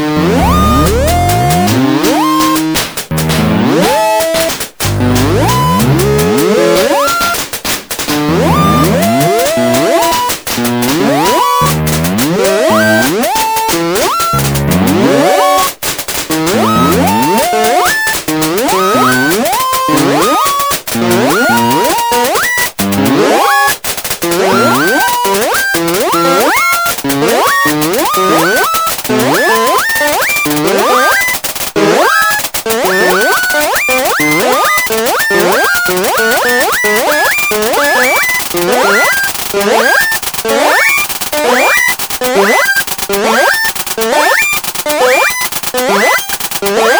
What? Yeah.